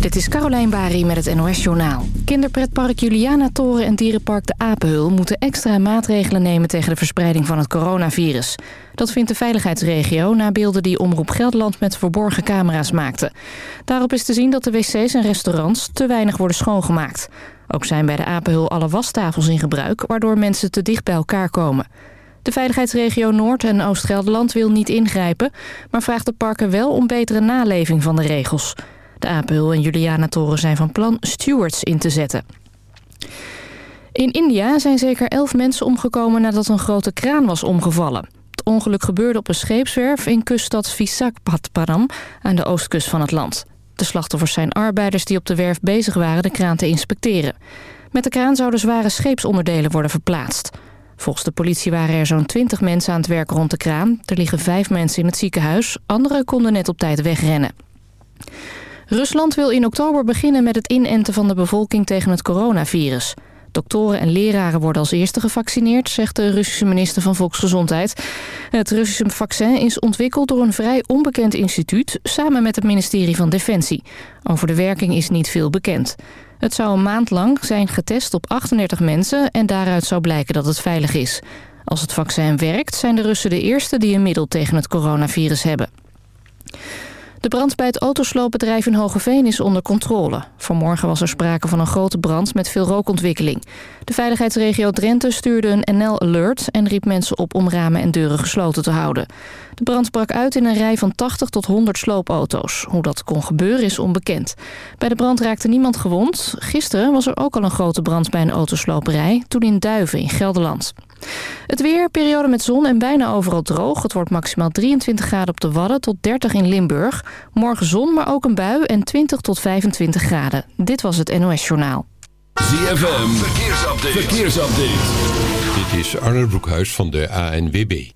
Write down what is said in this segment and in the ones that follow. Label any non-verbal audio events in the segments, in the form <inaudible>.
Dit is Carolijn Bari met het NOS Journaal. Kinderpretpark Juliana Toren en dierenpark De Apenhul... moeten extra maatregelen nemen tegen de verspreiding van het coronavirus. Dat vindt de veiligheidsregio na beelden die Omroep Gelderland... met verborgen camera's maakte. Daarop is te zien dat de wc's en restaurants te weinig worden schoongemaakt. Ook zijn bij De Apenhul alle wastafels in gebruik... waardoor mensen te dicht bij elkaar komen. De veiligheidsregio Noord- en Oost-Gelderland wil niet ingrijpen... maar vraagt de parken wel om betere naleving van de regels... De Apel en Juliana-toren zijn van plan stewards in te zetten. In India zijn zeker elf mensen omgekomen nadat een grote kraan was omgevallen. Het ongeluk gebeurde op een scheepswerf in kuststad Visakhapatnam aan de oostkust van het land. De slachtoffers zijn arbeiders die op de werf bezig waren de kraan te inspecteren. Met de kraan zouden zware scheepsonderdelen worden verplaatst. Volgens de politie waren er zo'n 20 mensen aan het werk rond de kraan. Er liggen vijf mensen in het ziekenhuis. Anderen konden net op tijd wegrennen. Rusland wil in oktober beginnen met het inenten van de bevolking tegen het coronavirus. Doktoren en leraren worden als eerste gevaccineerd, zegt de Russische minister van Volksgezondheid. Het Russische vaccin is ontwikkeld door een vrij onbekend instituut... samen met het ministerie van Defensie. Over de werking is niet veel bekend. Het zou een maand lang zijn getest op 38 mensen... en daaruit zou blijken dat het veilig is. Als het vaccin werkt, zijn de Russen de eerste die een middel tegen het coronavirus hebben. De brand bij het autosloopbedrijf in Hogeveen is onder controle. Vanmorgen was er sprake van een grote brand met veel rookontwikkeling. De veiligheidsregio Drenthe stuurde een NL-alert... en riep mensen op om ramen en deuren gesloten te houden. De brand brak uit in een rij van 80 tot 100 sloopauto's. Hoe dat kon gebeuren is onbekend. Bij de brand raakte niemand gewond. Gisteren was er ook al een grote brand bij een autosloperij... toen in Duiven in Gelderland. Het weer, periode met zon en bijna overal droog. Het wordt maximaal 23 graden op de Wadden tot 30 in Limburg. Morgen zon, maar ook een bui en 20 tot 25 graden. Dit was het NOS Journaal. ZFM, verkeersupdate. verkeersupdate. Dit is Arne Broekhuis van de ANWB.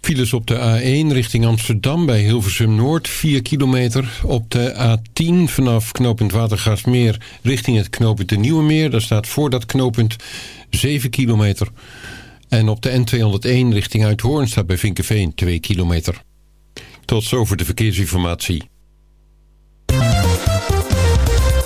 Files op de A1 richting Amsterdam bij Hilversum Noord 4 kilometer. Op de A10 vanaf knooppunt Watergaasmeer richting het knooppunt de Nieuwe Meer. Daar staat voor dat knooppunt 7 kilometer. En op de N201 richting Uithoorn staat bij Vinkenveen 2 kilometer. Tot zover de verkeersinformatie.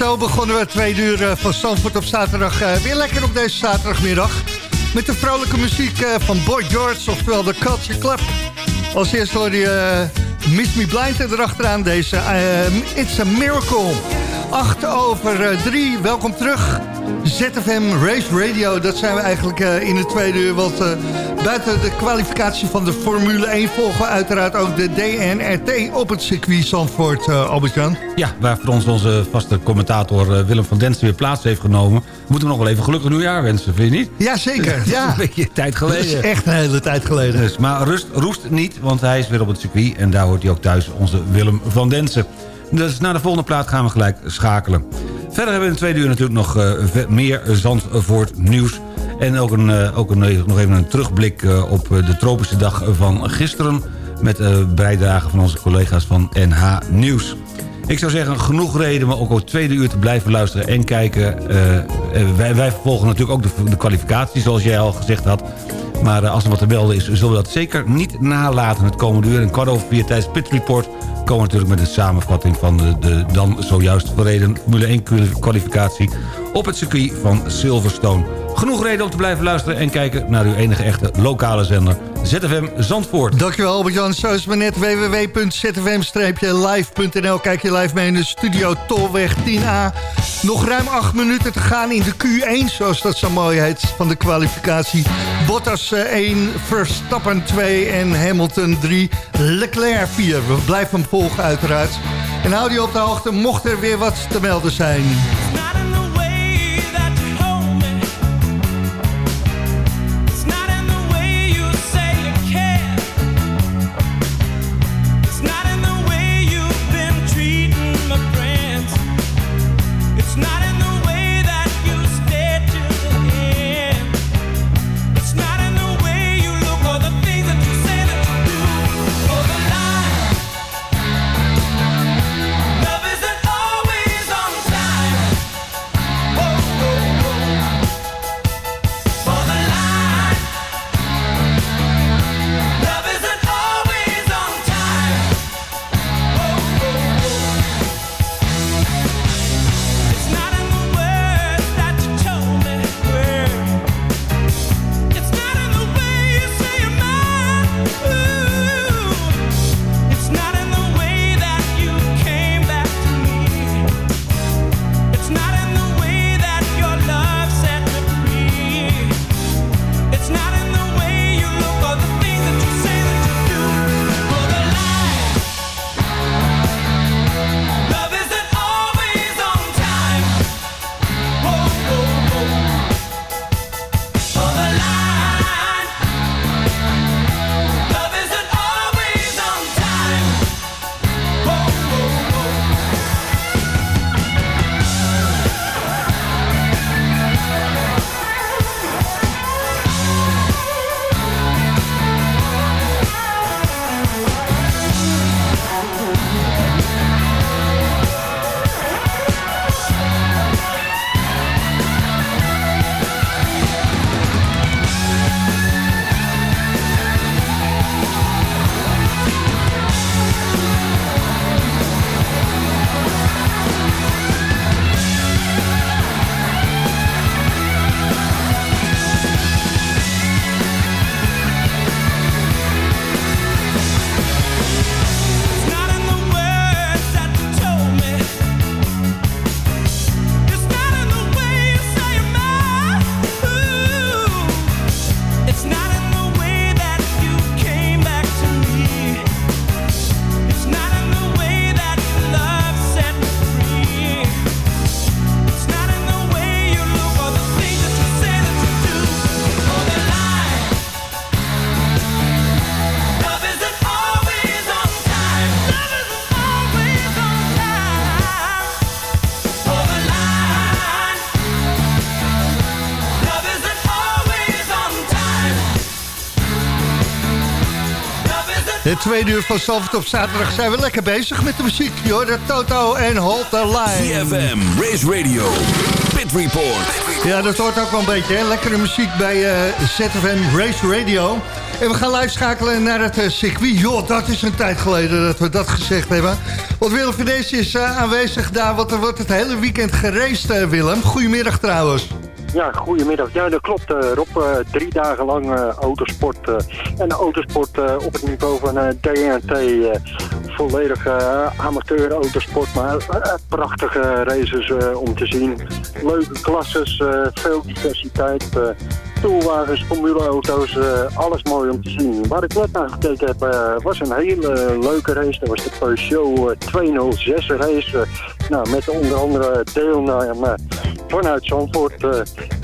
Zo begonnen we tweede uur eh, van Zandvoort op zaterdag. eh, weer lekker op deze zaterdagmiddag. Met de vrolijke muziek eh, van Boy George, oftewel de Culture Club. Als eerste hoorde je Miss Me Blind erachteraan deze It's a Miracle. 8 over eh, 3, welkom terug. ZFM Race Radio, dat zijn we eigenlijk in het tweede uur. Want buiten de kwalificatie van de Formule 1 volgen we uiteraard ook de DNRT op het circuit Zandvoort, Albert-Jan. Ja, waar voor ons onze vaste commentator eh, Willem van Densen weer plaats heeft genomen. Moeten we nog wel even gelukkig nieuwjaar wensen, vind je niet? Jazeker, <laughs> Dat is ja. een beetje tijd Dat is geleden. echt een hele tijd geleden. Dus, maar rust, roest niet, want hij is weer op het circuit... en daar hoort hij ook thuis, onze Willem van Densen. Dus naar de volgende plaat gaan we gelijk schakelen. Verder hebben we in de tweede uur natuurlijk nog eh, meer Zandvoort nieuws... En ook, een, eh, ook een, nog even een terugblik eh, op eh, de tropische dag van gisteren... met eh bijdrage van onze collega's van NH Nieuws. Ik zou zeggen, genoeg reden om ook het tweede uur te blijven luisteren en kijken. Wij, wij vervolgen natuurlijk ook de, de kwalificatie, zoals jij al gezegd had. Maar als er wat te melden is, zullen we dat zeker niet nalaten het komende uur. En kwart over vier tijdens Pit Report komen we natuurlijk met een samenvatting... van de, de dan zojuist verreden Formule 1 kwalificatie op het circuit van Silverstone. Genoeg reden om te blijven luisteren en kijken naar uw enige echte lokale zender... ZFM Zandvoort. Dankjewel Albert-Jan. Zo is maar net www.zfm-live.nl. Kijk je live mee in de studio Tolweg 10A. Nog ruim acht minuten te gaan in de Q1, zoals dat zo mooi heet, van de kwalificatie. Bottas eh, 1, Verstappen 2 en Hamilton 3, Leclerc 4. We blijven hem volgen uiteraard. En hou die op de hoogte, mocht er weer wat te melden zijn. Tweede uur van Zalvert op zaterdag zijn we lekker bezig met de muziek. Hoort het Toto en Hold the Line. CFM, Race Radio, Pit Report. Ja, dat hoort ook wel een beetje. Hè? Lekkere muziek bij eh, ZFM Race Radio. En we gaan live schakelen naar het eh, circuit. Joh, dat is een tijd geleden dat we dat gezegd hebben. Want Willem van is eh, aanwezig daar, want er wordt het hele weekend geraced, eh, Willem. Goedemiddag trouwens. Ja, goedemiddag. Ja, dat klopt. eh, Rob, Eh, drie dagen lang eh, autosport. en autosport op het niveau van DNT. volledig amateur autosport, maar prachtige races om te zien. Leuke klasses, veel diversiteit. Toolwagens, formuleauto's, eh, alles mooi om te zien. Waar ik net naar gekeken heb, was een hele leuke race. Dat was de Peugeot eh, 206 race. Eh, nou, met onder andere deelname vanuit Zandvoort. eh,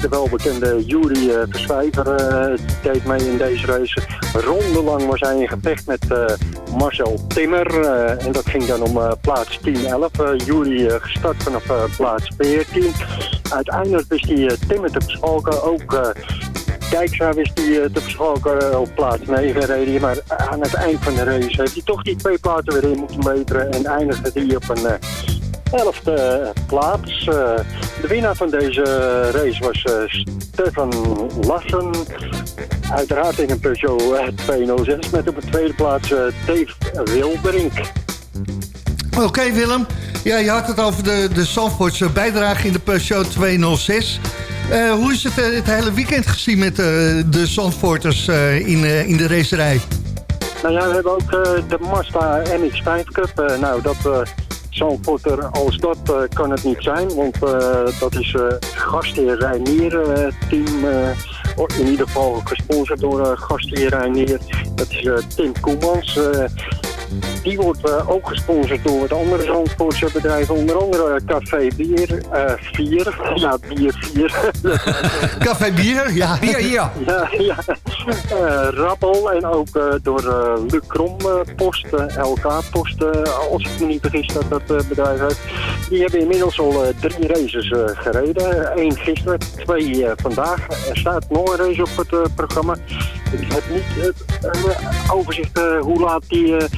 de welbekende Jury Verswijver eh, deed mee in deze race. Rondelang was hij in gevecht met eh, Marcel Timmer. eh, en dat ging dan om eh, plaats 10-11. Uh, Jury eh, gestart vanaf eh, plaats 14. Uiteindelijk wist hij eh, Timmer te verschalken. Ook eh Dijkstra wist eh, te verschalken eh, op plaats 9 reed hij. Maar aan het eind van de race heeft hij toch die twee plaatsen weer in moeten leveren. En eindigde hij op een... eh, elfde plaats. Eh, de winnaar van deze race was eh, Stefan Lassen. Uiteraard in een Peugeot eh, 206 met op de tweede plaats eh, Dave Wilderink. Oké Willem, ja, je had het over de, de Zandvoortse bijdrage in de Peugeot 206. Eh, hoe is het eh, het hele weekend gezien met eh, de Zandvoorters eh, in, eh, in de racerij? Nou ja, we hebben ook eh, de Mazda MX-5 Cup. Eh, nou, dat uh, Zandvoorter als dat eh, kan het niet zijn. Want eh, dat is eh gastheer Reinier team. in ieder geval gesponsord door gastheer Reinier. Dat is Tim Koemans. Eh, die wordt eh, ook gesponsord door wat andere Zandvoortse bedrijven. Onder andere Café Bier eh 4. Ja, <laughs> Bier 4. <laughs> Café Bier, ja. Hier, hier. <laughs> Ja, ja. Eh, Rappel en ook eh, door eh, Luc Krom eh, Post, eh, LK Post, eh, als ik me niet vergis dat dat eh, bedrijf heeft. Die hebben inmiddels al eh, drie races eh, gereden. Eén gisteren, twee eh, vandaag. Er staat nog een race op het eh, programma. Ik heb niet het eh, overzicht eh, hoe laat die... eh,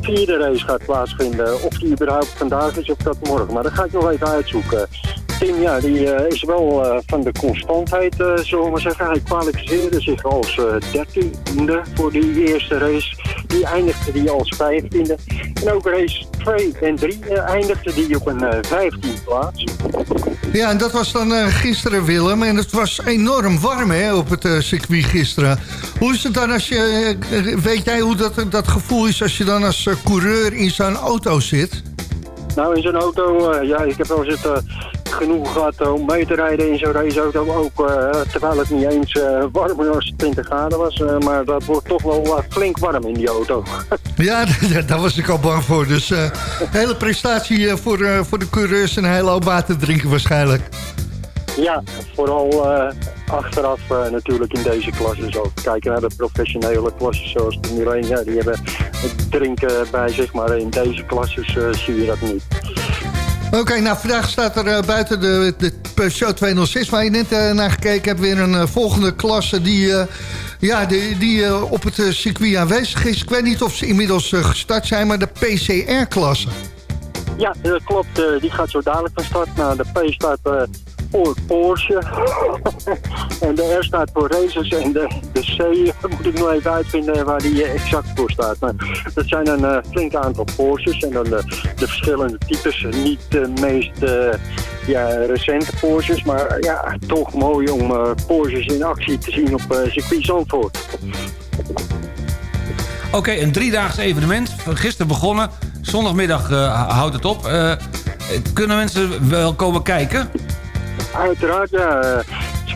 vierde race gaat plaatsvinden. Of die überhaupt vandaag is of dat morgen. Maar dat ga ik nog even uitzoeken. Tim, ja, die eh, is wel eh, van de constantheid, eh zullen we maar zeggen. Hij kwalificeerde zich als dertiende voor die eerste race. Die eindigde die als vijftiende. En ook race 2 en 3 eindigde die op een vijftiende plaats. Ja, en dat was dan gisteren, Willem. En het was enorm warm hè, op het circuit gisteren. Hoe is het dan als je... weet jij hoe dat, dat gevoel is als je dan als coureur in zo'n auto zit? Nou, in zo'n auto, ja, ik heb wel eh, genoeg gehad om mee te rijden in zo'n raceauto. Ook eh, terwijl het niet eens eh, warmer dan 20 graden was. eh, maar dat wordt toch wel eh, flink warm in die auto. <laughs> <laughs> Ja, daar was ik al bang voor. Dus hele prestatie voor, voor de coureurs en een hele hoop water drinken waarschijnlijk. ja, vooral achteraf natuurlijk in deze klasse. Zo kijken naar de professionele klassen zoals 1. Ja, die hebben drinken bij zich, maar in deze klasses eh, zie je dat niet. Oké, nou vandaag staat er eh, buiten de, de Peugeot 206 waar je net eh, naar gekeken hebt... weer een eh, volgende klasse die, ja, die, die op het circuit aanwezig is. Ik weet niet of ze inmiddels gestart zijn, maar de PCR-klasse. Ja, dat klopt. die gaat zo dadelijk van start. Nou, de P staat eh, voor Porsche. en de R staat voor races. En de, de C <laughs> moet ik nog even uitvinden waar die eh, exact voor staat. Maar dat zijn een eh, flink aantal Porsches. En dan de, de verschillende types. Niet de meest eh, ja, recente Porsches. Maar eh, ja, toch mooi om eh, Porsches in actie te zien op eh circuit Zandvoort. Oké, een driedaags evenement. Gisteren begonnen. Zondagmiddag eh, houdt het op. Eh, kunnen mensen wel komen kijken? Uiteraard, ja. eh,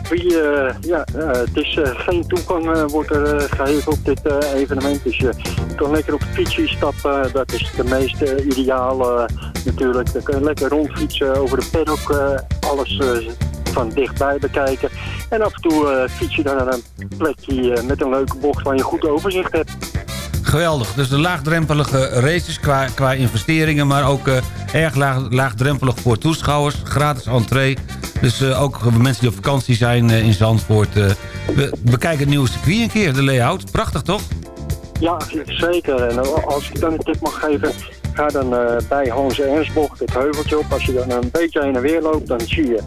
eh, ja eh, het is geen toegang wordt er gegeven op dit evenement. Dus je kan lekker op de fietsje stappen. Dat is de meest ideaal eh, natuurlijk. Dan kun je lekker rondfietsen over de paddock. alles van dichtbij bekijken. En af en toe fiets je dan naar een plekje met een leuke bocht waar je goed overzicht hebt. Geweldig. Dus de laagdrempelige races qua, qua investeringen... maar ook erg laag, laagdrempelig voor toeschouwers. Gratis entree. Dus eh, ook mensen die op vakantie zijn eh, in Zandvoort... eh, we bekijken het nieuwe circuit een keer, de layout. Prachtig, toch? Ja, zeker. En als ik dan een tip mag geven, ga dan eh, bij Hans Ernstbocht het heuveltje op. Als je dan een beetje heen en weer loopt, dan zie je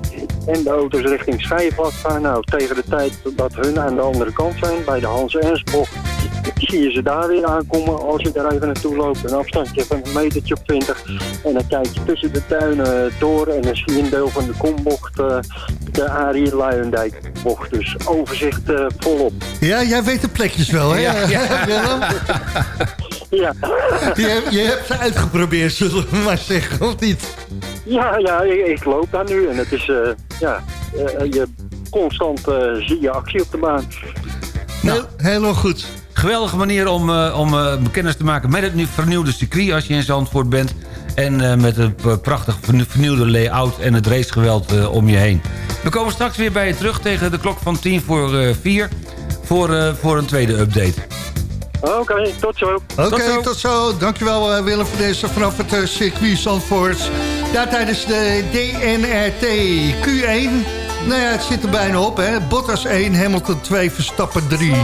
en de auto's richting Schijfvlak gaan. Nou, tegen de tijd dat hun aan de andere kant zijn, bij de Hans Ernstbocht, zie je ze daar weer aankomen als je daar even naartoe loopt. Een afstandje van een metertje of twintig. En dan kijk je tussen de tuinen door en dan zie je een deel van de kombocht, eh, de Arie Luijendijk bocht. Dus overzicht eh, volop. Ja, jij weet de plekjes wel, hè? <laughs> Willem? Ja. <laughs> Je, je hebt ze uitgeprobeerd, zullen we maar zeggen, of niet? Ja, ja ik, ik loop daar nu en het is, eh, ja, eh, je constant eh, zie je actie op de baan. Heel, helemaal goed. Geweldige manier om, eh, om eh, kennis te maken met het nu vernieuwde circuit als je in Zandvoort bent. En eh, met een prachtig vernieu- vernieuwde layout en het racegeweld eh, om je heen. We komen straks weer bij je terug tegen de klok van 10 voor eh 4 voor, eh, voor een tweede update. Oké, tot zo. Oké, tot, zo. Dankjewel eh, Willem voor deze vanaf het eh, circuit Zandvoort. Daar tijdens de DNRT Q1. Nou ja, het zit er bijna op, hè. Bottas 1, Hamilton 2, Verstappen 3.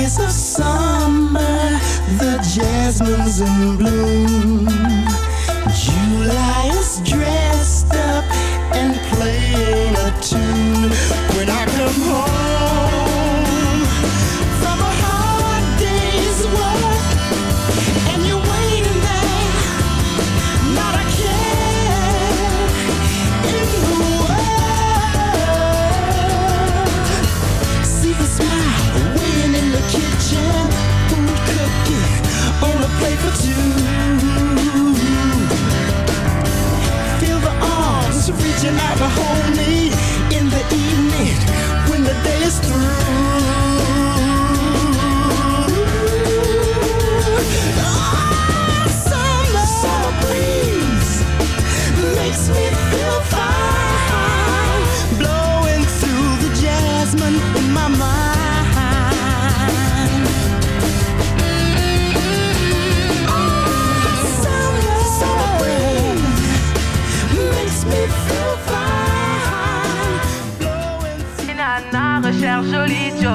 Days of summer, the jasmine's in bloom.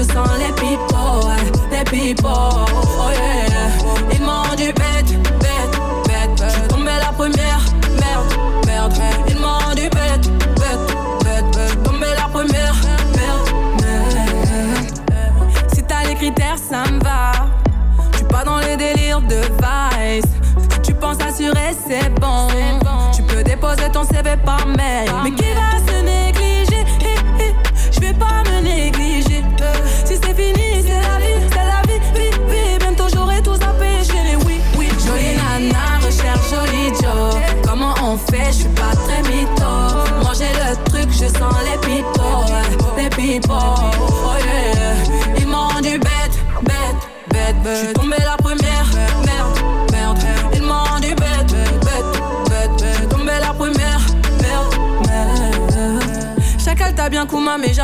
je sens les people, les people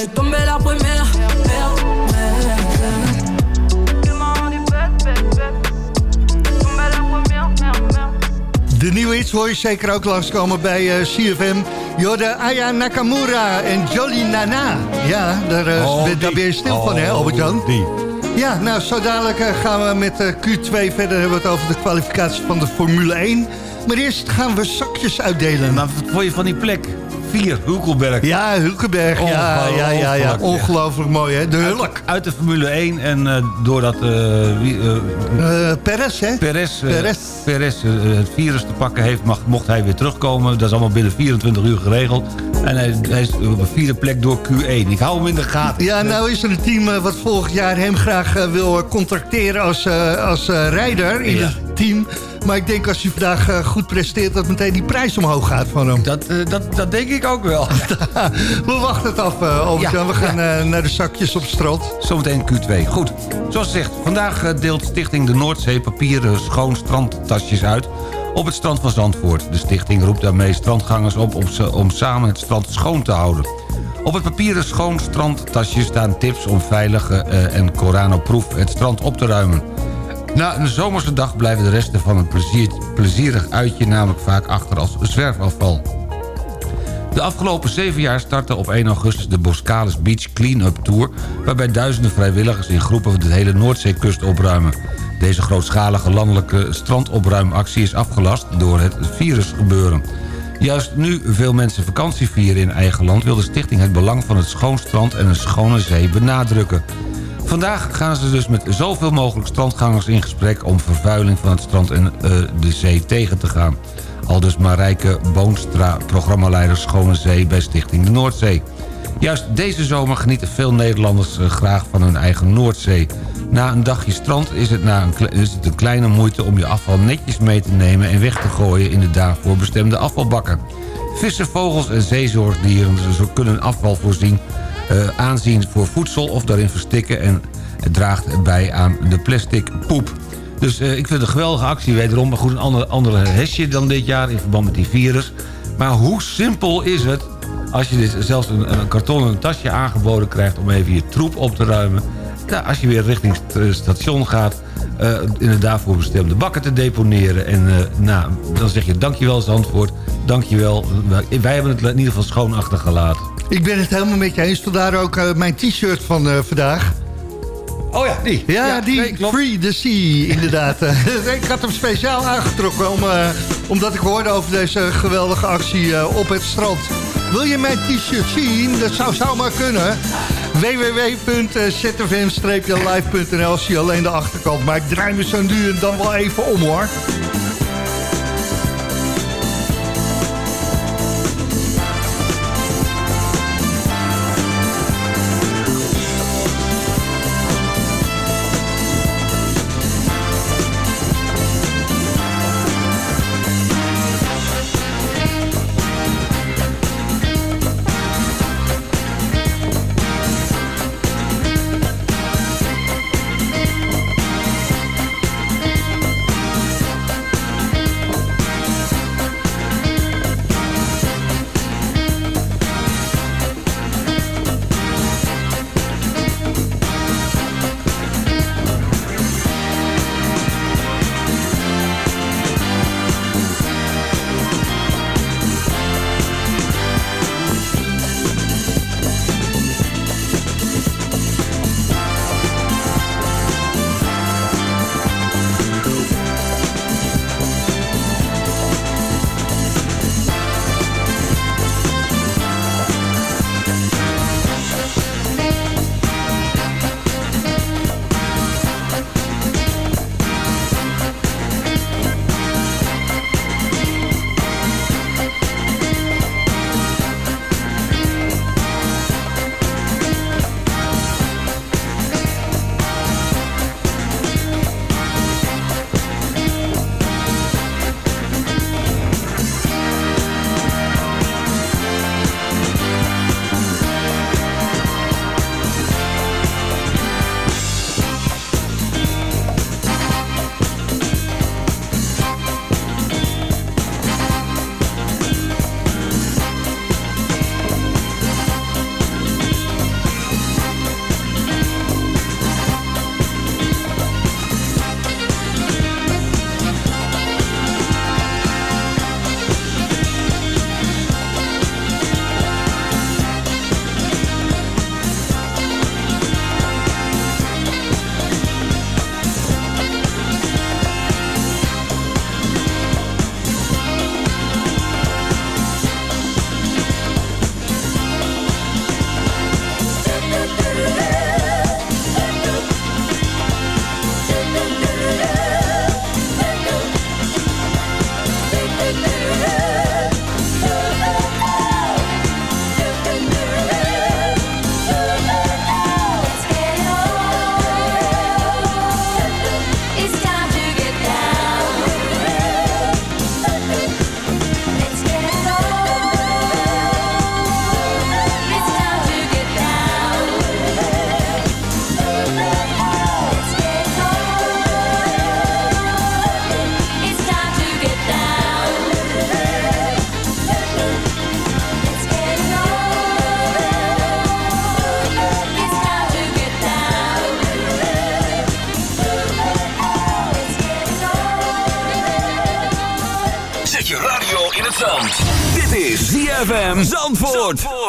Je tombé la première. Merde, merde. De nieuwe hits hoor je zeker ook langskomen bij eh, CFM. Jorde Aya Nakamura en Jolly Nana. Ja, daar, eh, Oh, ben- daar die. ben je stil van, hè, Oh, Albert-Jan? Ja, nou, zo dadelijk eh, gaan we met eh, Q2 verder hebben we het over de kwalificatie van de Formule 1. Maar eerst gaan we zakjes uitdelen. Maar wat vond je van die plek? 4, Hulkelberg. Ja, Hulkenberg, ja, ja, ja, ja. Ongelooflijk. Mooi, hè? De Hulk. Uit de Formule 1 en eh, doordat eh wie, Perez, hè? Perez, Perez. Perez het virus te pakken heeft, mag, mocht hij weer terugkomen. Dat is allemaal binnen 24 uur geregeld. En hij, hij is op een vierde plek door Q1. Ik hou hem in de gaten. Ja, nou is er een team eh, wat volgend jaar hem graag eh, wil eh, contracteren als, als rijder in Ja. het team. Maar ik denk als hij vandaag eh, goed presteert... dat meteen die prijs omhoog gaat van hem. Dat, eh, dat, dat denk ik ook wel. <laughs> We wachten het af, uh, Ja, We gaan eh, naar de zakjes op het strand. Zometeen Q2. Goed. Zoals gezegd, vandaag eh, deelt Stichting de Noordzee papieren schoon strandtasjes uit op het strand van Zandvoort. De stichting roept daarmee strandgangers op om, ze- om samen het strand schoon te houden. Op het papieren schoon strandtasje staan tips om veilig eh, en Corano-proef het strand op te ruimen. Na een zomerse dag blijven de resten van een plezier, plezierig uitje namelijk vaak achter als zwerfafval. De afgelopen zeven jaar startte op 1 augustus de Boscalis Beach Clean-up Tour... waarbij duizenden vrijwilligers in groepen de hele Noordzeekust opruimen. Deze grootschalige landelijke strandopruimactie is afgelast door het virusgebeuren. Juist nu veel mensen vakantie vieren in eigen land... wil de stichting het belang van het schoon strand en een schone zee benadrukken. Vandaag gaan ze dus met zoveel mogelijk strandgangers in gesprek... om vervuiling van het strand en eh, de zee tegen te gaan. Aldus Marijke Boonstra, programmaleider Schone Zee bij Stichting de Noordzee. Juist deze zomer genieten veel Nederlanders eh, graag van hun eigen Noordzee. Na een dagje strand is het, na een, is het een kleine moeite om je afval netjes mee te nemen... en weg te gooien in de daarvoor bestemde afvalbakken. Vissen, vogels en zeezorgdieren zo kunnen afval voorzien... eh, aanzien voor voedsel of daarin verstikken... en draagt bij aan de plastic poep. Dus eh, ik vind het een geweldige actie wederom. Maar goed, een ander, andere hesje dan dit jaar in verband met die virus. Maar hoe simpel is het als je dus zelfs een, een kartonnen tasje aangeboden krijgt... om even je troep op te ruimen. Ja, als je weer richting het eh, station gaat... eh, in de daarvoor bestemde bakken te deponeren. En eh, nou, dan zeg je dankjewel Zandvoort, dankjewel. Wij- Wij hebben het in ieder geval schoon achtergelaten. Ik ben het helemaal met je eens. Vandaar ook eh, mijn t-shirt van vandaag. Oh ja, die. Ja, die nee. Free the Sea, inderdaad. <laughs> ik had hem speciaal aangetrokken om, omdat ik hoorde over deze geweldige actie op het strand. Wil je mijn t-shirt zien? Dat zou zomaar kunnen. www.zfm-live.nl zie je alleen de achterkant. Maar ik draai me zo nu en dan wel even om hoor. Zandvoort.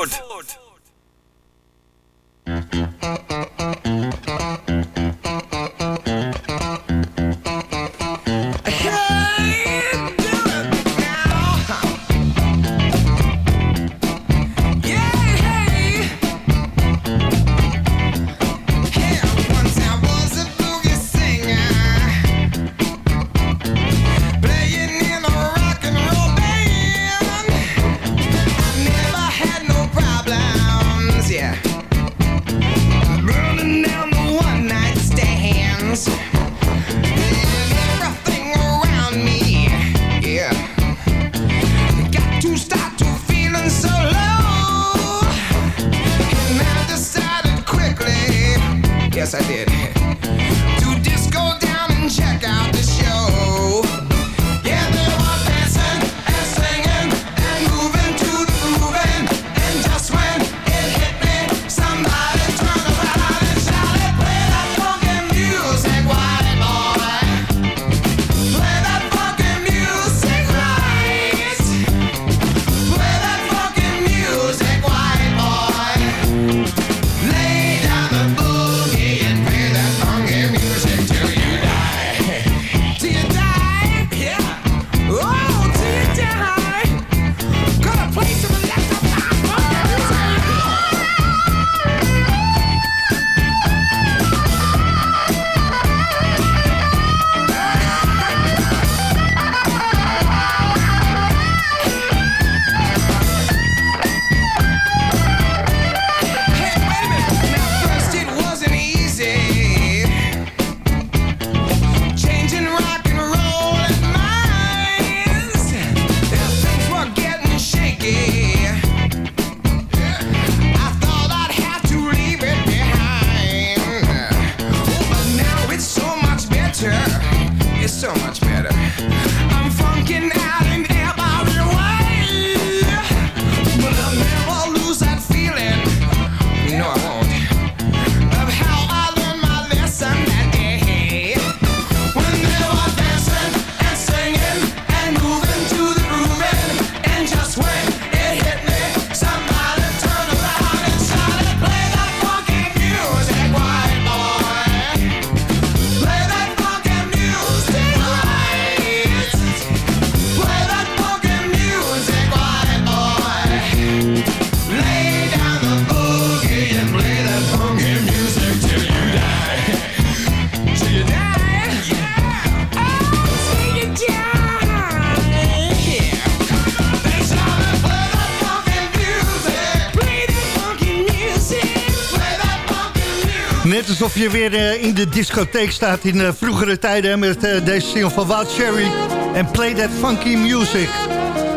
Je weer eh, in de discotheek staat in eh, vroegere tijden... met eh, deze single van Wild Cherry en Play That Funky Music.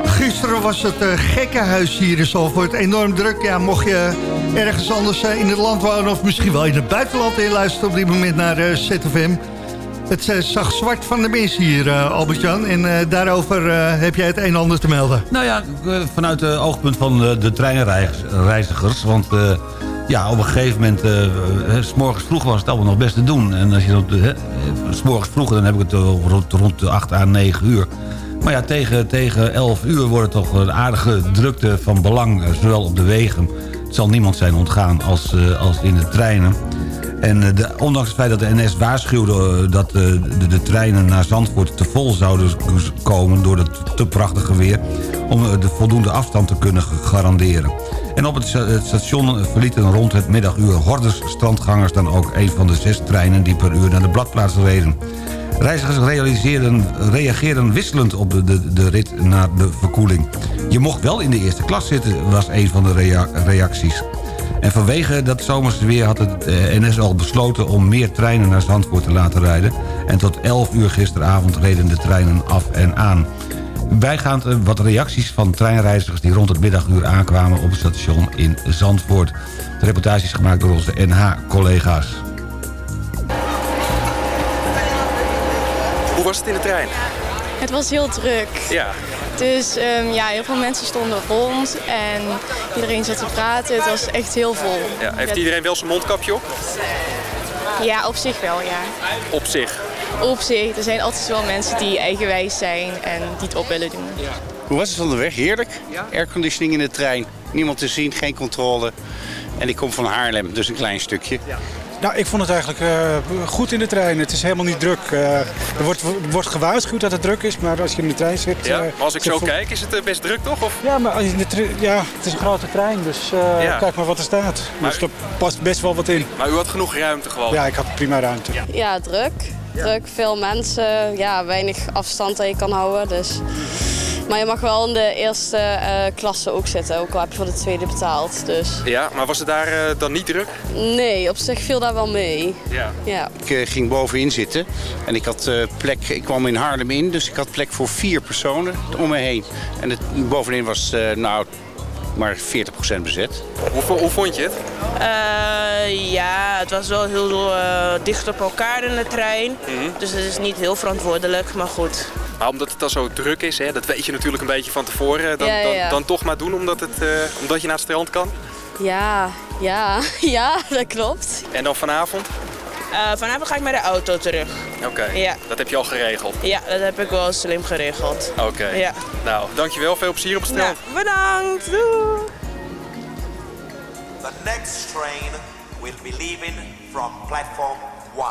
Gisteren was het gekkenhuis hier in Zalvoort enorm druk. Ja, mocht je ergens anders in het land wonen... of misschien wel in het buitenland inluisteren op dit moment naar ZFM... Het zag zwart van de mensen hier, Albert-Jan. En daarover heb jij het een en ander te melden. Nou ja, vanuit het oogpunt van de treinreizigers. Want ja, op een gegeven moment, eh, s morgens vroeg was het allemaal nog best te doen. En als je hè, eh, s vroeg, dan heb ik het rond, rond de 8 à 9 uur. Maar ja, tegen, tegen 11 uur wordt het toch een aardige drukte van belang. Zowel op de wegen, het zal niemand zijn ontgaan, als, als in de treinen. En de, ondanks het feit dat de NS waarschuwde dat de, de treinen naar Zandvoort te vol zouden komen... door het te prachtige weer, om de voldoende afstand te kunnen garanderen. En op het, sta- het station verlieten rond het middaguur hordes strandgangers... dan ook een van de zes treinen die per uur naar de bladplaats reden. Reizigers reageerden wisselend op de, de, de rit naar de verkoeling. Je mocht wel in de eerste klas zitten, was een van de rea- reacties. En vanwege dat zomerse weer had het eh, NS al besloten om meer treinen naar Zandvoort te laten rijden. En tot 11 uur gisteravond reden de treinen af en aan. Bijgaand eh, wat reacties van treinreizigers die rond het middaguur aankwamen op het station in Zandvoort. De reportage is gemaakt door onze NH-collega's. Hoe was het in de trein? Het was heel druk. Ja. Dus ehm, ja, heel veel mensen stonden rond en iedereen zat te praten. Het was echt heel vol. ja. Heeft iedereen wel zijn mondkapje op? Ja, op zich wel, ja. Op zich. Op zich. Er zijn altijd wel mensen die eigenwijs zijn en die het op willen doen. Hoe was het onderweg? Heerlijk. Airconditioning in de trein. Niemand te zien, geen controle. En ik kom van Haarlem, dus een klein stukje. Nou, ik vond het eigenlijk eh, goed in de trein. Het is helemaal niet druk. Eh, er wordt, wordt gewaarschuwd dat het druk is, maar als je in de trein zit... Ja, eh, maar als ik zo kijk, is het best druk toch? Of? Ja, maar als je in de ja, het is een grote trein, dus eh, Ja. kijk maar wat er staat. Dus er past best wel wat in. Maar u had genoeg ruimte gewoon? Ja, ik had prima ruimte. Ja, druk. Druk, veel mensen. Ja, weinig afstand dat je kan houden. Dus. Maar je mag wel in de eerste eh, klasse ook zitten, ook al heb je voor de tweede betaald. Dus Ja, maar was het daar eh, dan niet druk? nee, op zich viel daar wel mee. Ja. Ja. Ik eh, ging bovenin zitten en ik had eh, plek. Ik kwam in Haarlem in, dus ik had plek voor vier personen om me heen. En het, bovenin was eh, nou maar 40% bezet. Hoe, hoe vond je het? Eh, ja, het was wel heel eh, dicht op elkaar in de trein. Dus het is niet heel verantwoordelijk, maar goed. Maar omdat het dan zo druk is, hè, dat weet je natuurlijk een beetje van tevoren. Dan, Ja, ja, ja. Dan, dan toch maar doen omdat, het, eh, omdat je naar het strand kan. Ja, ja, <laughs> ja, dat klopt. En dan vanavond? Eh, vanavond ga ik met de auto terug. Oké, Ja. dat heb je al geregeld. Ja, dat heb ik wel slim geregeld. Oké. Ja. Nou, dankjewel. Veel plezier op het. Nou, bedankt. Doei. The next train will be leaving from platform 1.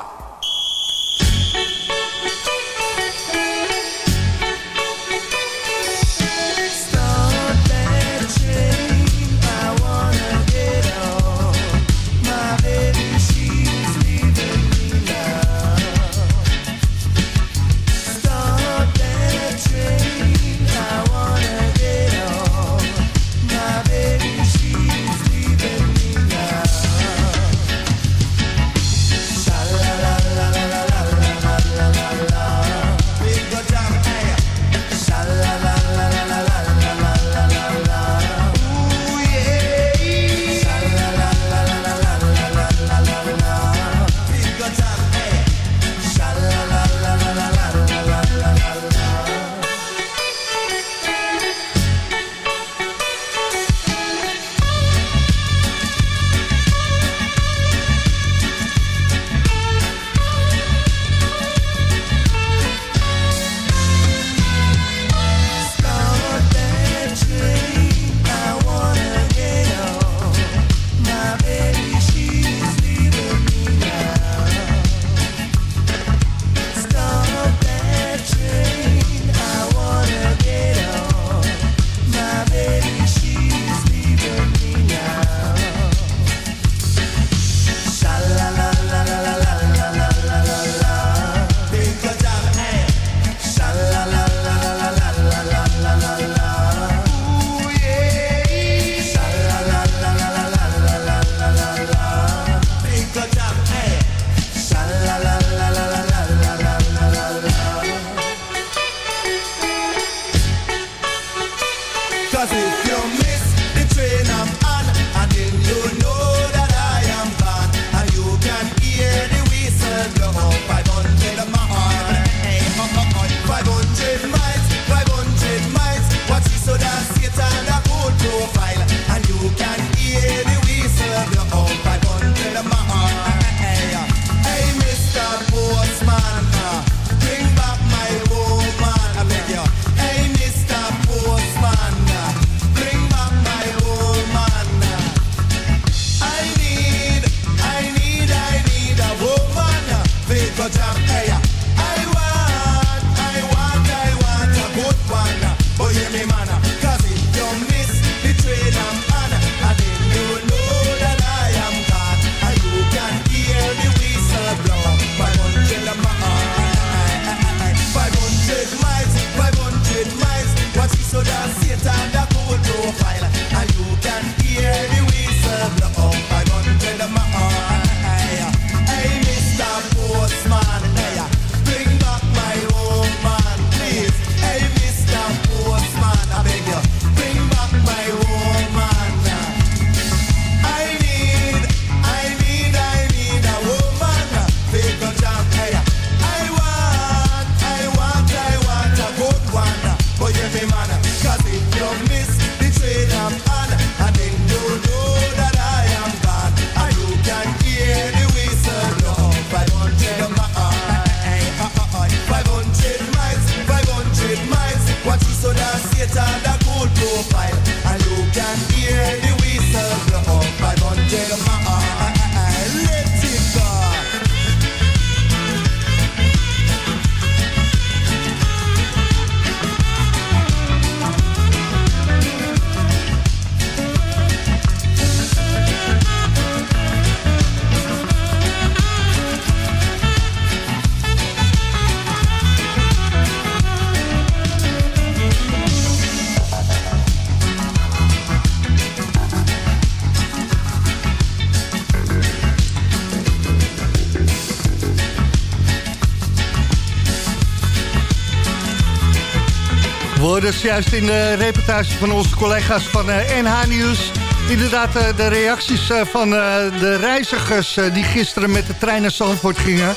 Hoorde juist in de reportage van onze collega's van eh, NH Nieuws. Inderdaad, eh, de reacties eh, van eh, de reizigers eh, die gisteren met de trein naar Zandvoort gingen.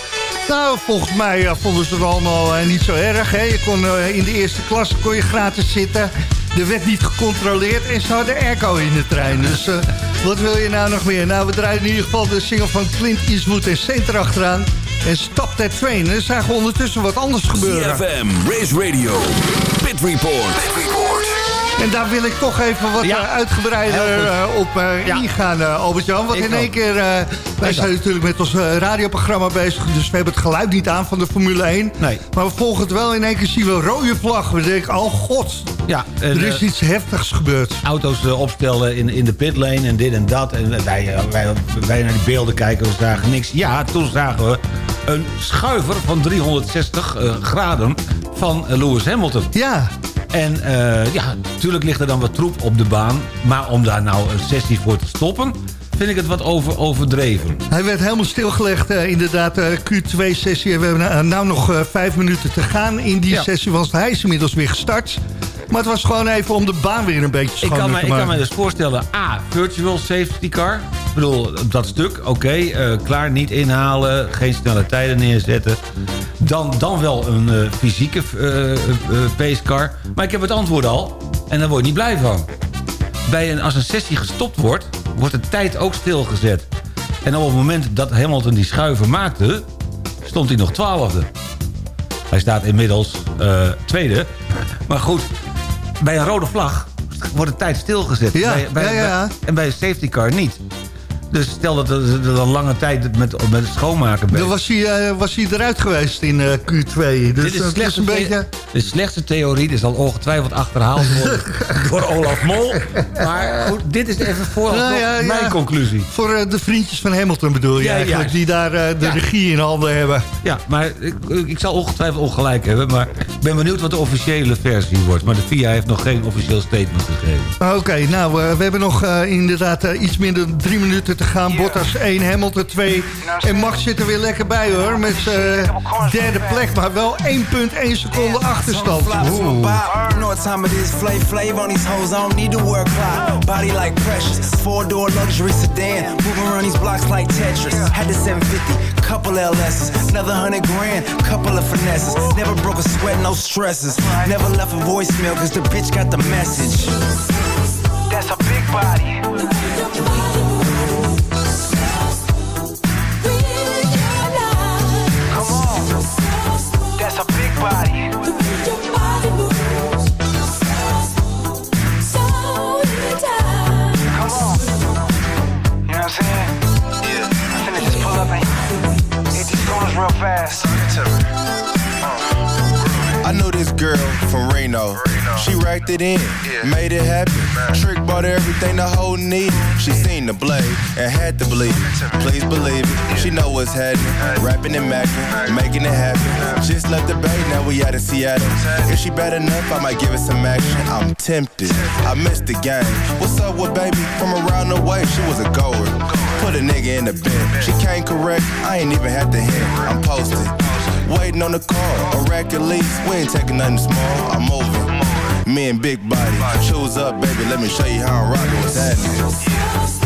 Nou, volgens mij eh, vonden ze het allemaal eh, niet zo erg. Hè? Je kon, eh, in de eerste klas kon je gratis zitten. Er werd niet gecontroleerd en ze hadden airco in de trein. Dus eh, wat wil je nou nog meer? Nou, we draaien in ieder geval de single van Clint Eastwood en Saint erachteraan. En Stop That Train. Er we ondertussen wat anders gebeuren. CFM, Race Radio, Pit Report. En daar wil ik toch even wat Ja. eh, uitgebreider eh, op eh, Ja. ingaan, Albert-Jan. Want Ik in ook. één keer, wij zijn natuurlijk met ons radioprogramma bezig... dus we hebben het geluid niet aan van de Formule 1. Nee. Maar we volgen het wel. In één keer zien we een rode vlag. We denken, oh god, Ja, en, er is iets heftigs gebeurd. auto's opstellen in, in de pitlane en dit en dat. En wij, wij, wij naar die beelden kijken, we zagen niks. Ja, toen zagen we een schuiver van 360 eh, graden van Lewis Hamilton. Ja. En eh, ja, natuurlijk ligt er dan wat troep op de baan. Maar om daar nou een sessie voor te stoppen, vind ik het wat over, overdreven. Hij werd helemaal stilgelegd, eh, inderdaad, eh, Q2-sessie. We hebben nou, nou nog vijf minuten te gaan in die Ja. sessie, want hij is inmiddels weer gestart. Maar het was gewoon even om de baan weer een beetje schoon te ik kan maken. me dus voorstellen, A, virtual safety car. Ik bedoel, dat stuk, oké, eh, klaar, niet inhalen, geen snelle tijden neerzetten. Dan, dan wel een eh, fysieke eh, pacecar. Maar ik heb het antwoord al, en daar word je niet blij van. Bij een, als een sessie gestopt wordt, wordt de tijd ook stilgezet. En op het moment dat Hamilton die schuiver maakte, stond hij nog twaalfde. Hij staat inmiddels tweede. Maar goed, bij een rode vlag wordt de tijd stilgezet. Ja, bij, bij, ja, ja, bij- en bij een safety car niet. Dus stel dat er er dan lange tijd met, met het schoonmaken bezig Dan was hij, eh, was hij eruit geweest in eh, Q2. Dus Dit is, dat slechts is een beetje... de slechtste theorie. Dit zal ongetwijfeld achterhaald worden <laughs> door Olaf Mol. Maar goed, dit is even voor Nou ja, ja. mijn conclusie. Voor eh, de vriendjes van Hamilton bedoel je Ja, eigenlijk, die daar eh, de regie in handen hebben. Ja, maar ik, ik zal ongetwijfeld ongelijk hebben. Maar ik ben benieuwd wat de officiële versie wordt. Maar de FIA heeft nog geen officieel statement gegeven. Oké, nou, eh, we hebben nog eh, inderdaad eh, iets minder dan drie minuten te gaan. Bottas 1, Hamilton 2. En Max zit er weer lekker bij hoor, met zijn derde plek. Maar wel 1,1 seconde achterstand. Oeh. Body like precious. Four door luxury sedan. Moving around these blocks like Tetris. Had the 750, couple LS's. Another hundred grand, couple of finesses. Never broke a sweat, no stresses. Never left a voicemail cause the bitch got the message. That's a big body. I know this girl from Reno. She racked it in, made it happen. Trick bought everything the whole needed. She seen the blade and had to believe it. Please believe it. She know what's happening. Rapping and macking, making it happen. Just left the bay, now we out in Seattle. If she bad enough, I might give it some action. I'm tempted. I missed the game. What's up with baby? From around the way, she was a goer. Put a nigga in the bed. She came correct. I ain't even had to hit. I'm posted. Waiting on the call, a rack at least. We ain't taking nothing small. I'm moving. Me and Big Body. Choose up, baby. Let me show you how I'm rocking with that.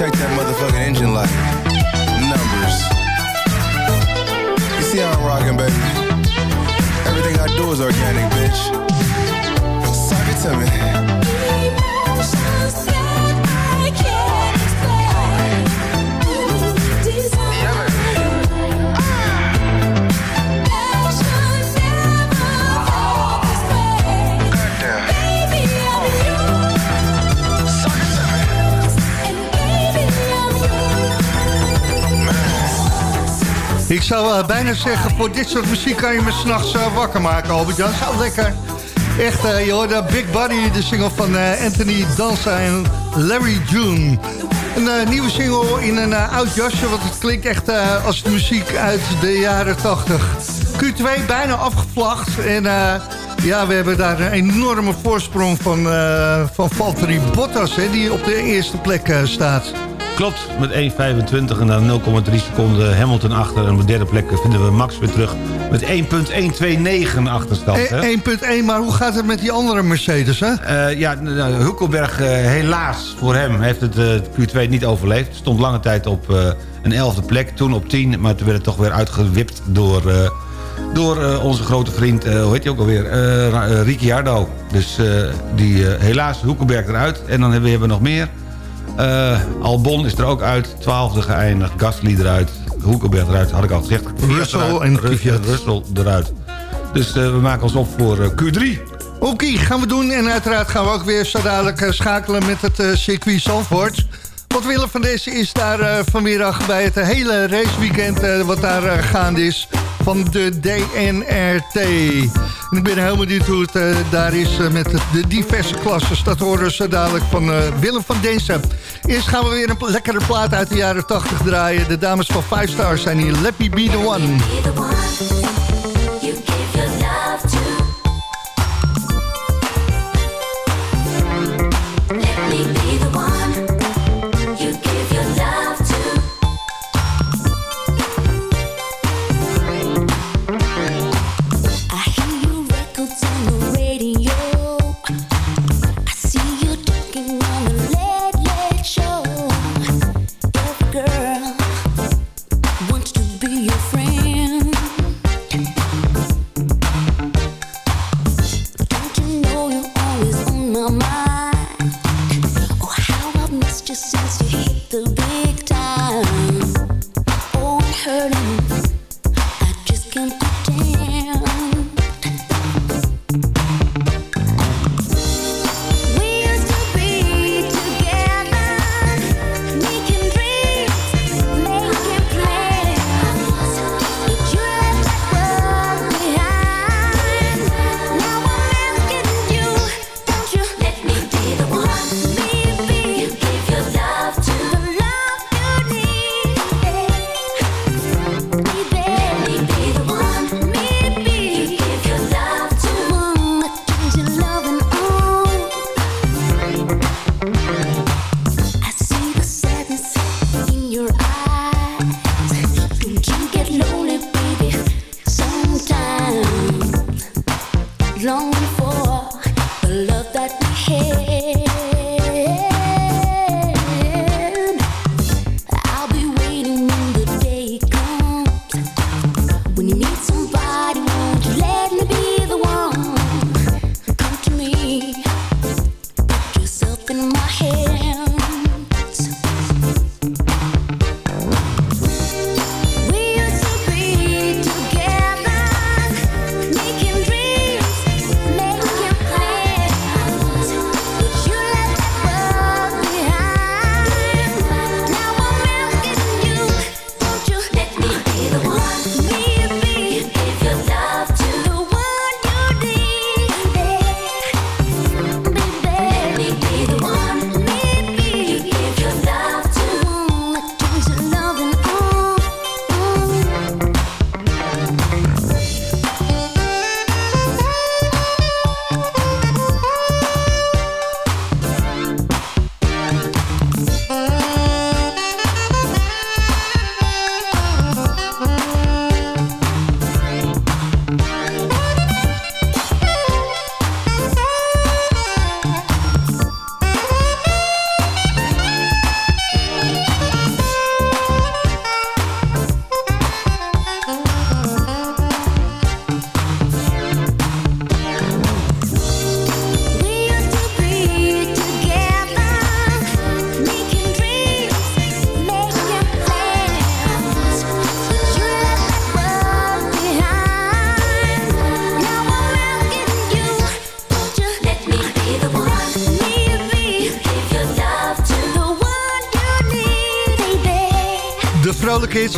Check that motherfucking engine light. Numbers. You see how I'm rocking, baby? Everything I do is organic, bitch. Eh, bijna zeggen, voor dit soort muziek kan je me s'nachts uh, wakker maken, Albert Jan. Zo lekker. Echt, eh, je hoorde Big Buddy, de single van Anthony Danza en Larry June. Een nieuwe single in een oud jasje, want het klinkt echt als de muziek uit de jaren 80. Q2 bijna afgevlacht en ja, we hebben daar een enorme voorsprong van, van Valtteri Bottas, hè, die op de eerste plek staat. Klopt, met 1.25 en dan 0,3 seconden Hamilton achter. En op de derde plek vinden we Max weer terug met 1.129 achterstand. hè? E- 1.1, maar hoe gaat het met die andere Mercedes, hè? Eh, ja, nou, eh, helaas voor hem, heeft het eh, Q2 niet overleefd. Stond lange tijd op eh, een elfde plek, toen op 10. Maar toen werd het toch weer uitgewipt door, eh, door eh, onze grote vriend, eh, hoe heet hij ook alweer, eh, eh, Ricciardo. Dus eh, die, eh, helaas Hulkenberg eruit. En dan hebben we nog meer. Eh, Albon is er ook uit, twaalfde geëindigd. Gasly eruit, Hulkenberg eruit, had ik al gezegd. Russell en Kvyat. Russell eruit. Dus eh, we maken ons op voor eh, Q3. Oké, gaan we doen. En uiteraard gaan we ook weer zo dadelijk eh, schakelen met het eh, circuit Zandvoort. Want Willem van deze is daar eh, vanmiddag bij het hele raceweekend eh, wat daar eh, gaande is van de DNRT. En ik ben helemaal benieuwd hoe het daar is met de diverse klasses. Dat horen zo dadelijk van Willem van Densen. Eerst gaan we weer een lekkere plaat uit de jaren 80 draaien. De dames van Five Stars zijn hier. Let me be the one.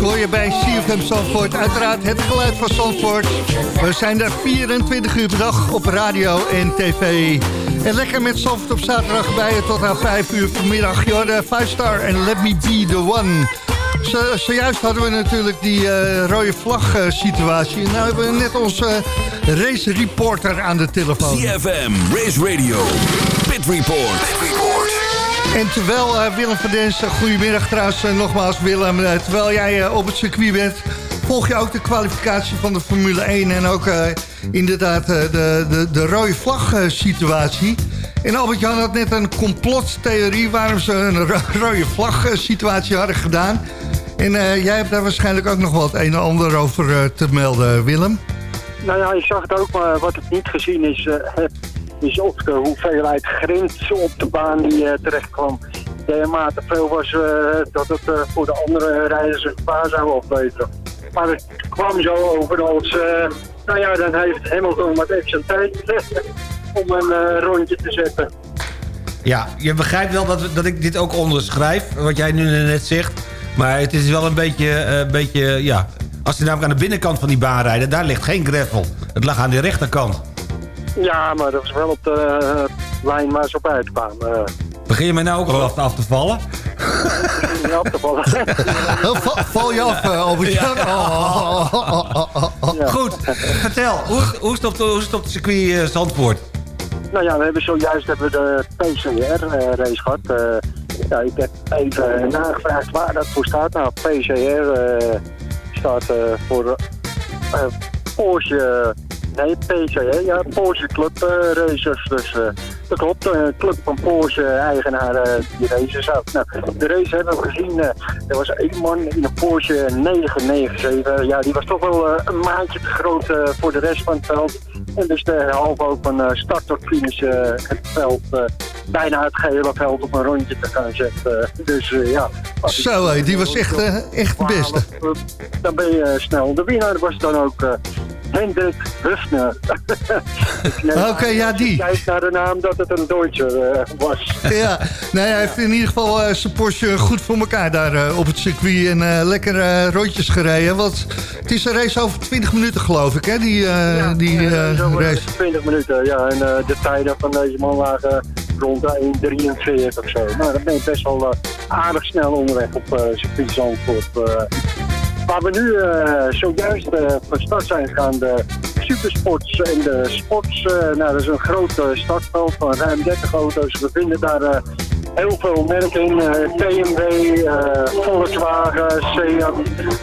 Hoor je bij CFM Zandvoort. Uiteraard het geluid van Zandvoort. We zijn er 24 uur per dag op radio en tv. En lekker met Zandvoort op zaterdag bij je tot aan 5 uur vanmiddag. Je hoorde 5 Star en Let Me Be The One. Zo, zojuist hadden we natuurlijk die eh, rode vlag eh, situatie. Nou hebben we net onze eh, race reporter aan de telefoon. CFM, Race Radio, Pit Report. En terwijl eh, Willem van Densen, goedemiddag trouwens eh, nogmaals Willem. eh, terwijl jij eh, op het circuit bent, volg je ook de kwalificatie van de Formule 1. En ook eh, inderdaad eh, de, de, de rode vlag eh, situatie. En Albert-Jan had net een complottheorie waarom ze een ro- <laughs> rode vlag eh, situatie hadden gedaan. En eh, jij hebt daar waarschijnlijk ook nog het een en ander over eh, te melden, Willem. Nou ja, ik zag het ook, maar wat ik niet gezien is, eh, is of de hoeveelheid grind op de baan die eh, terecht kwam dermate veel was eh, dat het eh, voor de andere rijders een gevaar zou opleveren. Maar het kwam zo over als, nou ja, dan heeft Hamilton wat extra tijd om een rondje te zetten. Ja, je begrijpt wel dat, dat ik dit ook onderschrijf, wat jij nu net zegt. Maar het is wel een beetje, beetje ja... Als je namelijk aan de binnenkant van die baan rijdt, daar ligt geen gravel. Het lag aan de rechterkant. Ja, maar dat was wel op de eh, lijn waar ze op uitkwamen. eh. Begin je mij nou ook al af, af te vallen? niet op te vallen. <laughs> val, val je af, eh, Albert-Jan? Oh, oh, oh, oh, oh. Goed, vertel. Hoe, is- hoe, de, hoe is het circuit eh, Zandvoort? Nou ja, we hebben zojuist hebben we de PCR-race gehad. Eh, ja, ik heb even nagevraagd waar dat voor staat. Nou, PCR eh, staat eh, voor eh, Porsche... Nee, PCR, ja, Porsche Club eh, Racers. Dus eh, dat klopt, een club van Porsche eigenaar eh, die races houdt. Nou, de race hebben we gezien. eh, er was één man in een Porsche 997. Ja, die was toch wel eh, een maatje te groot eh, voor de rest van het veld. En dus derhalve ook van eh, start tot finish eh, het veld, eh, bijna het gehele veld op een rondje te gaan zetten. dus eh, ja. Zo, die was echt, eh, echt de beste. Dan ben je snel. De winnaar was dan ook eh, Hendrik Hufner. <laughs> Oké, ja, die. Kijkt naar de naam dat het een Duitser eh, was. <laughs> Ja, nee, hij heeft in ieder geval eh, zijn Porsche goed voor elkaar daar eh, op het circuit. En lekker rondjes gereden. Want het is een race over 20 minuten geloof ik, hè? Die, eh, die race. 20 minuten, ja. En de tijden van deze man lagen rond de 1,43 of zo. Nou, dan ben je best wel aardig snel onderweg op circuit Zandvoort. Waar we nu eh, zojuist eh, van start zijn gegaan, de supersports en de sports. eh, nou, dat is een groot startveld van ruim 30 auto's. We vinden daar heel veel merken in. BMW, Volkswagen, Seat,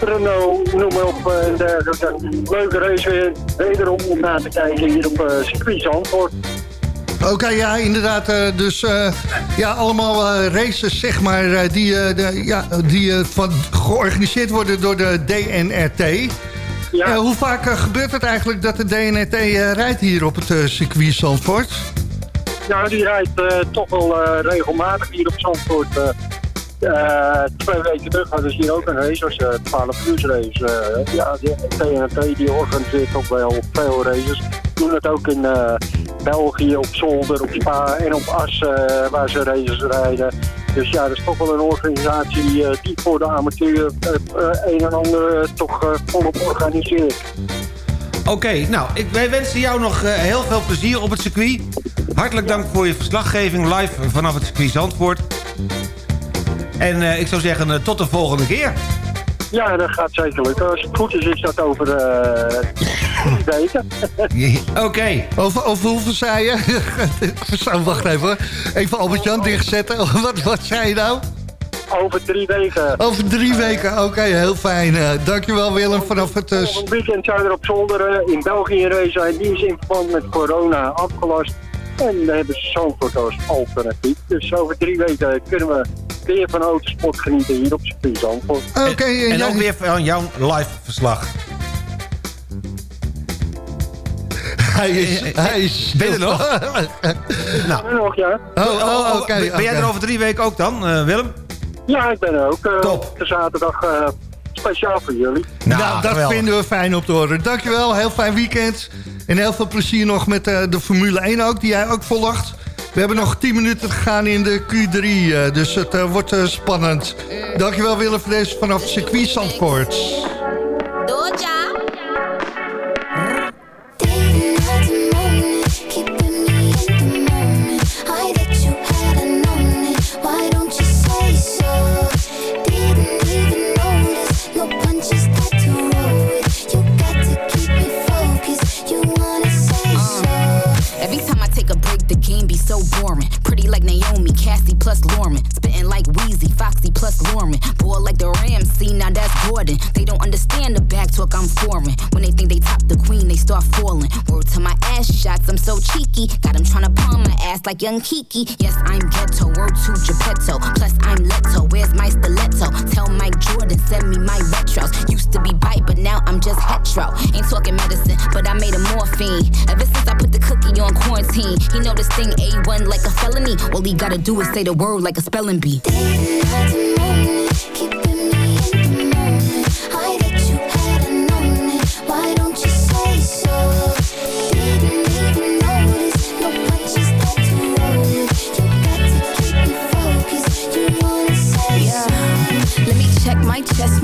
Renault, noem maar op en dergelijke. Leuke race weer. Wederom om na te kijken hier op circuit Zandvoort. Oké, ja, inderdaad. eh, dus eh, ja, allemaal eh, races, zeg maar, die, de, ja, die van, georganiseerd worden door de DNRT. Eh, hoe vaak gebeurt het eigenlijk dat de DNRT rijdt hier op het circuit Zandvoort? Ja, die rijdt toch wel regelmatig hier op Zandvoort. Eh. Eh, twee weken terug hadden ze hier ook een race, was een 12 uur race. Eh, ja, de TNT die organiseert ook wel veel races. Doen het ook in eh, België, op Zolder, op Spa en op As, eh, waar ze races rijden. Dus ja, dat is toch wel een organisatie eh, die voor de amateur eh, een en ander eh, toch eh, volop organiseert. Oké, nou, ik, wij wensen jou nog eh, heel veel plezier op het circuit. Hartelijk dank voor je verslaggeving live vanaf het circuit Zandvoort. En eh, ik zou zeggen, eh, tot de volgende keer. Ja, dat gaat zeker lukken. Als het goed is, is dat over eh drie weken. <laughs> Oké. Over, over hoeveel zei je? <laughs> Zo, wacht even hoor. Even Albert-Jan dichtzetten. <laughs> wat, wat zei je nou? Over drie weken. Over drie weken, oké, heel fijn. Dankjewel Willem vanaf het... s- Volgend weekend zijn er op zolder eh, in België een race zijn. Die is in verband met corona afgelast. En we hebben ze Zandvoort als alternatief. Dus over drie weken kunnen we weer van autosport genieten hier op circuit Zandvoort. Oké, En jij- ook weer van jouw live verslag. Hij is... Hij is Ben je er nog? <laughs> nou. nog, ja. Oh, oh, oké. ben, ben jij er over drie weken ook dan, eh, Willem? Ja, ik ben er ook. eh, Op de zaterdag eh, speciaal voor jullie. Nou, dat vinden we fijn om te horen. Dankjewel, heel fijn weekend. En heel veel plezier nog met eh, de Formule 1 ook, die jij ook volgt. We hebben nog 10 minuten gegaan in de Q3, eh, dus het eh, wordt eh, spannend. Dankjewel Willem van deze vanaf het circuit Zandvoort. To to game be so boring. Pretty like Naomi, Cassie plus Lauren. Spitting like Wheezy, Foxy plus Lauren. Boy like the Ramsey, now that's Gordon. They don't understand the back talk, I'm foreign. When they think they top the queen, they start falling. Word to my ass shots, I'm so cheeky. Got them tryna palm my ass like young Kiki. Yes, I'm ghetto, word to Geppetto. Plus, I'm Leto, where's my stiletto? Tell Mike Jordan, send me my retros. Used to be bite, but now I'm just hetero. Ain't talking medicine, but I made a morphine. Ever since I put the cookie on quarantine, he know this thing A1 like a felony. All he gotta do is say the word like a spelling bee.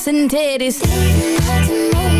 Ass and titties.